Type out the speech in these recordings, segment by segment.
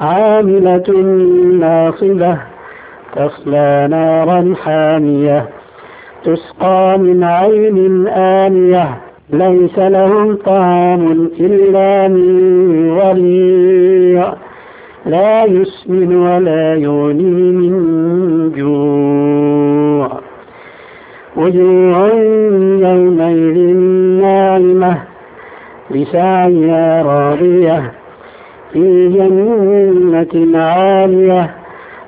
عاملة ناصبة تصلى نارا حامية تسقى من عين آنية ليس لهم طعام إلا من ضريع لا يسمن ولا يغني من جوع. وجوع يومئذ ناعمة لسعيها راضية في جنة عالية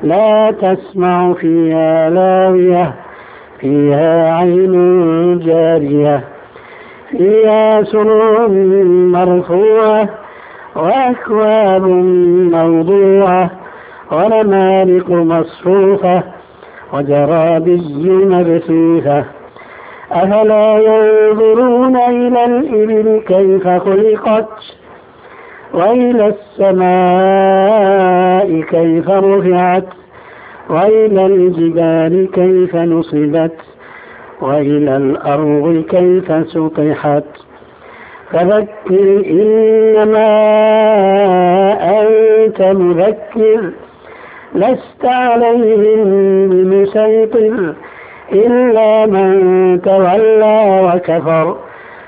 لا تسمع فيها لاوية فيها عين جارية. فيها سرور مرفوعة وأكواب موضوعة ونمارق مصفوفة وجرابي مبثوثة. أفلا ينظرون إلى الإبل كيف خلقت؟ وإلى السماء كيف رفعت؟ وإلى الجبال كيف نصبت؟ وإلى الأرض كيف سطحت؟ فذكر إنما أنت مذكر لست عليهم بمسيطر إلا من تولى وكفر.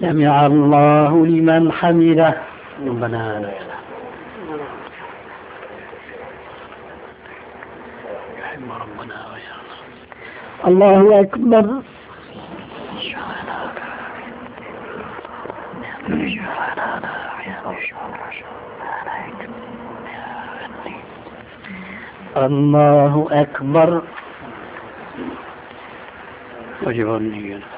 سمع الله لمن حمده. ربنا لك الله أكبر. الله أكبر. وجب النية.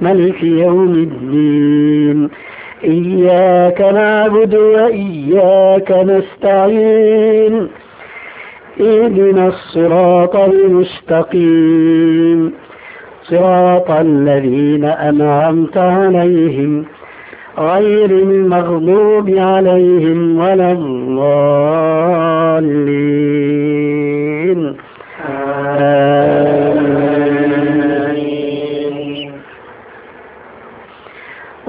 ملك يوم الدين. إياك نعبد وإياك نستعين. اهدنا الصراط المستقيم. صراط الذين أنعمت عليهم. غير المغضوب عليهم ولا الضالين.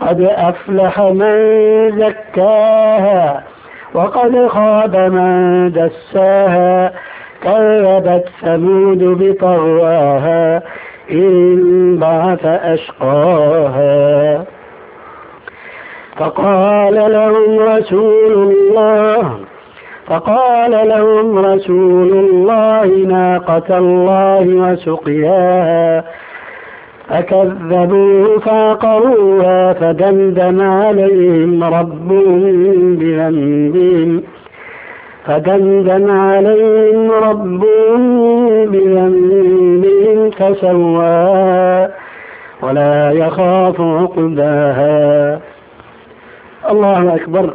قد أفلح من زكاها وقد خاب من دساها كذبت ثمود بطغواها إن بعث أشقاها فقال لهم رسول الله فقال لهم رسول الله ناقة الله وسقياها فكذبوه فعقروها فدمدم عليهم ربهم بذنبهم فدمدم عليهم ربهم بذنبهم فسوى ولا يخاف عقباها. الله أكبر.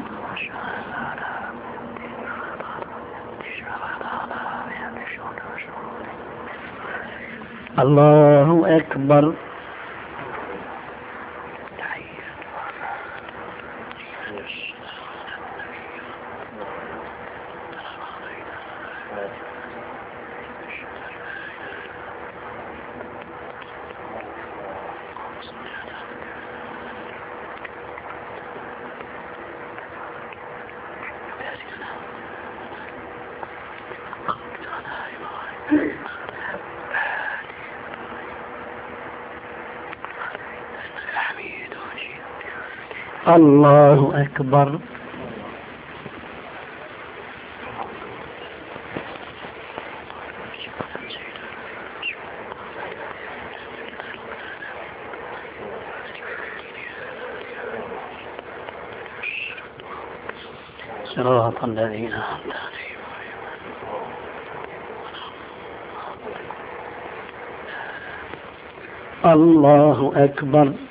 الله أكبر. الله أكبر. صراط الذين الله أكبر.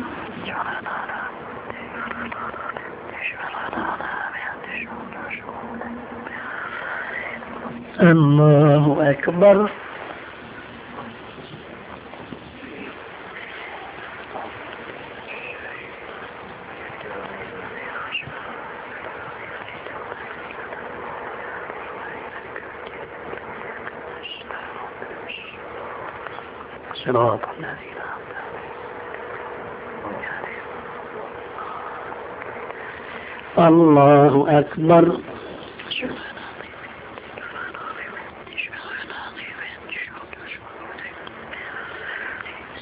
الله أكبر. صراط الله أكبر.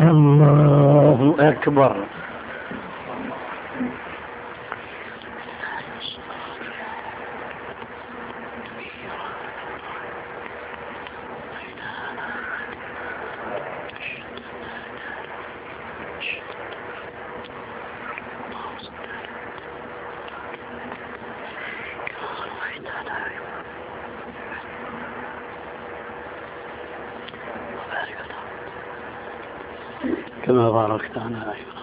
الله أكبر كما باركت على إبراهيم